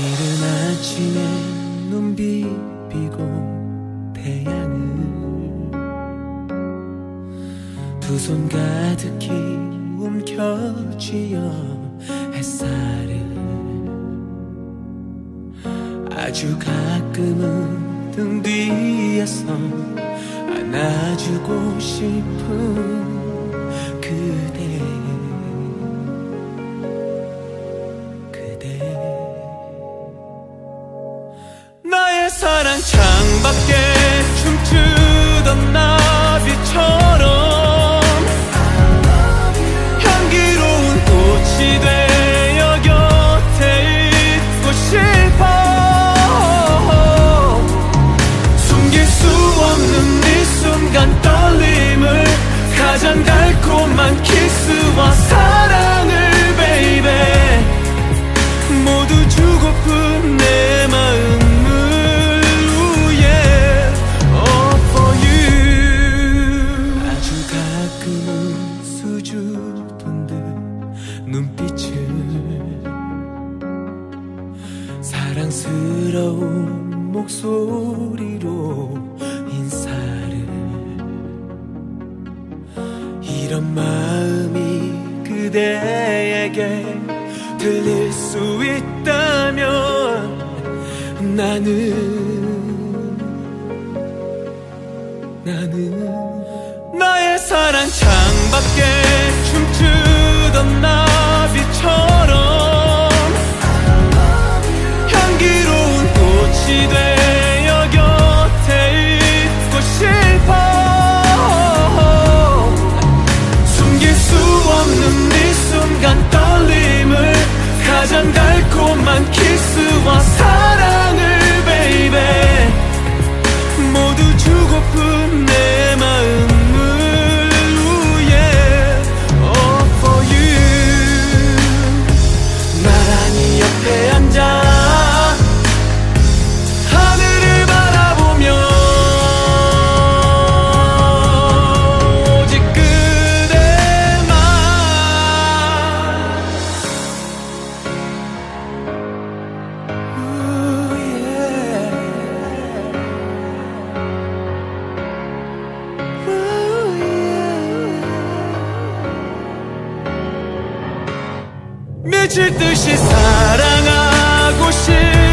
이른 아침에 눈 비비고 태양을 두 손 가득히 움켜쥐어 햇살을 아주 가끔은 등 뒤에서 안아주고 싶은 그대 창밖에 춤추던 나 수줍은 듯 눈빛을. 사랑스러운 목소리로 인사를. 이런 마음이 그대에게 들릴 수 있다면 나는 나는 나의 사랑 창밖에 춤추던 나 미칠 듯이 사랑하고 싶